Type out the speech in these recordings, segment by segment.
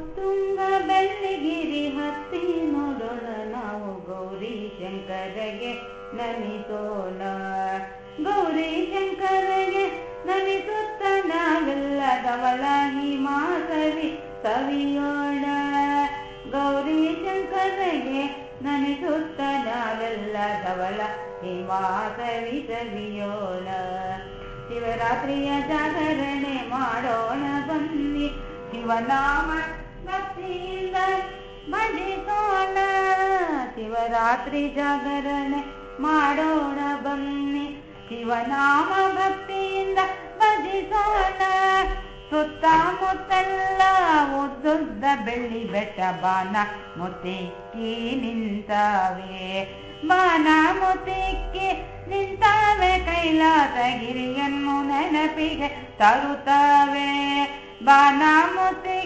ಮುತ್ತುಂಗ ಬೆಳ್ಳಿಗಿರಿ ಹತ್ತಿ ನೋಡೋಣ ನಾವು ಗೌರಿ ಶಂಕರಗೆ ನಮಿಸೋಣ. ಗೌರಿ ಶಂಕರಗೆ ನಮಿಸುತ್ತ ನಾವೆಲ್ಲ ಧವಳ ಹಿಮಾಸವಿ ಸವಿಯೋಣ. ಗೌರಿ ಶಂಕರಗೆ ನಮಿಸುತ್ತ ನಾವೆಲ್ಲ ಧವಳ ಹಿಮಾಸವಿ ಸವಿಯೋಣ. ಶಿವರಾತ್ರಿಯ ಜಾಗರಣೆ ಮಾಡೋಣ ಬನ್ನಿ. ಶಿವನಾಮ ಭಕ್ತಿಯಿಂದ ಭಜಿಸೋಣ ಶಿವರಾತ್ರಿ ಜಾಗರಣೆ ಮಾಡೋಣ ಬನ್ನಿ. ಶಿವನಾಮ ಭಕ್ತಿಯಿಂದ ಭಜಿಸೋಣ. ಸುತ್ತಮುತ್ತಲ್ಲ ಉದ್ದುದ್ದ ಬೆಳ್ಳಿ ಬೆಟ್ಟ ಬಾನ ಮುತ್ತಿಕ್ಕಿ ನಿಂತಾವೆ. ಬಾನ ಮುತಿಕ್ಕಿ ನಿಂತಾವೆ ಕೈಲಾಸ ಗಿರಿಯನ್ನು ನೆನಪಿಗೆ ತರುತ್ತವೆ. ಬಾನ ಮುತ್ತಿಕ್ಕಿ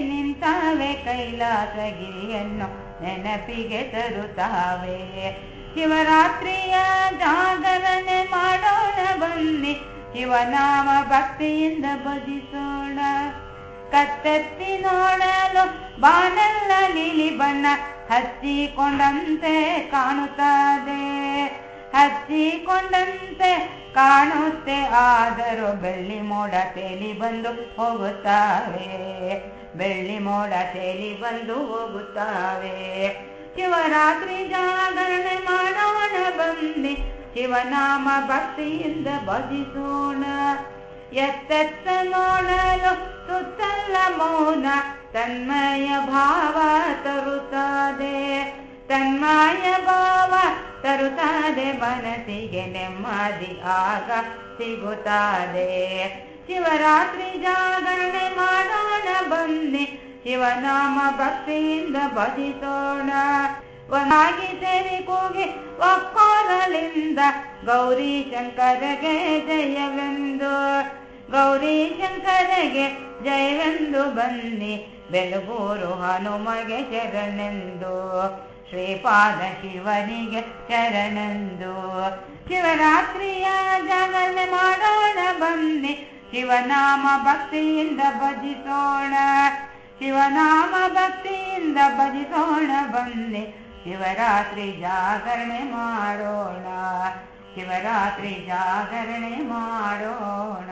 ನಿಂತವೆ ಕೈಲಾಸಗಿರಿಯನ್ನು ನೆನಪಿಗೆ ತರುತ್ತಾವೆ. ಶಿವರಾತ್ರಿಯ ಜಾಗರಣೆ ಮಾಡೋಣ ಬನ್ನಿ, ಶಿವನಾಮ ಭಕ್ತಿಯಿಂದ ಭಜಿಸೋಣ. ಕತ್ತೆತ್ತಿ ನೋಡಲು ಬಾನಲ್ಲ ನೀಲಿ ಬಣ್ಣ ಹಚ್ಚಿಕೊಂಡಂತೆ ಕಾಣುತ್ತದೆ. ಹಚ್ಚಿಕೊಂಡಂತೆ ಕಾಣುತ್ತೆ ಆದರೂ ಬೆಳ್ಳಿ ಮೋಡ ತೇಲಿ ಬಂದು ಹೋಗುತ್ತಾವೆ ಬೆಳ್ಳಿ ಮೋಡ ತೇಲಿ ಬಂದು ಹೋಗುತ್ತಾವೆ ಶಿವರಾತ್ರಿ ಜಾಗರಣೆ ಮಾಡೋಣ ಬನ್ನಿ ಶಿವನಾಮ ಭಕ್ತಿಯಿಂದ ಭಜಿಸೋಣ ಎತ್ತೆತ್ತ ನೋಡಲು ಸುತ್ತಲ್ಲ ಮೌನ ತನ್ಮಯ ಭಾವ ತರುತ್ತದೆ ತನ್ಮಯ ಭಾವ ತರುತ್ತದೆ ಮನಸ್ಸಿಗೆ ನೆಮ್ಮದಿ ಆಗ ಸಿಗುತ್ತದೆ. ಶಿವರಾತ್ರಿ ಜಾಗರಣೆ ಮಾಡೋಣ ಬನ್ನಿ, ಶಿವನಾಮ ಭಕ್ತಿಯಿಂದ ಭಜಿಸೋಣ. ಒನಾಗಿ ಸೇರಿ ಕೂಗಿ ಒಕ್ಕೋರಲಿಂದ ಗೌರಿ ಶಂಕರಗೆ ಜಯವೆಂದು, ಗೌರಿ ಶಂಕರಗೆ ಜಯವೆಂದು ಬನ್ನಿ ಬೆಳಗೂರು ಹನುಮಗೆ ಶರಣೆಂದು. ಶ್ರೀಪಾದ ಶಿವನಿಗೆ ಶರಣೆಂದು ಶಿವರಾತ್ರಿಯ ಜಾಗರಣೆ ಮಾಡೋಣ ಬನ್ನಿ ಶಿವನಾಮ ಭಕ್ತಿಯಿಂದ ಭಜಿಸೋಣ ಶಿವನಾಮ ಭಕ್ತಿಯಿಂದ ಭಜಿಸೋಣ ಬನ್ನಿ ಶಿವರಾತ್ರಿ ಜಾಗರಣೆ ಮಾಡೋಣ ಶಿವರಾತ್ರಿ ಜಾಗರಣೆ ಮಾಡೋಣ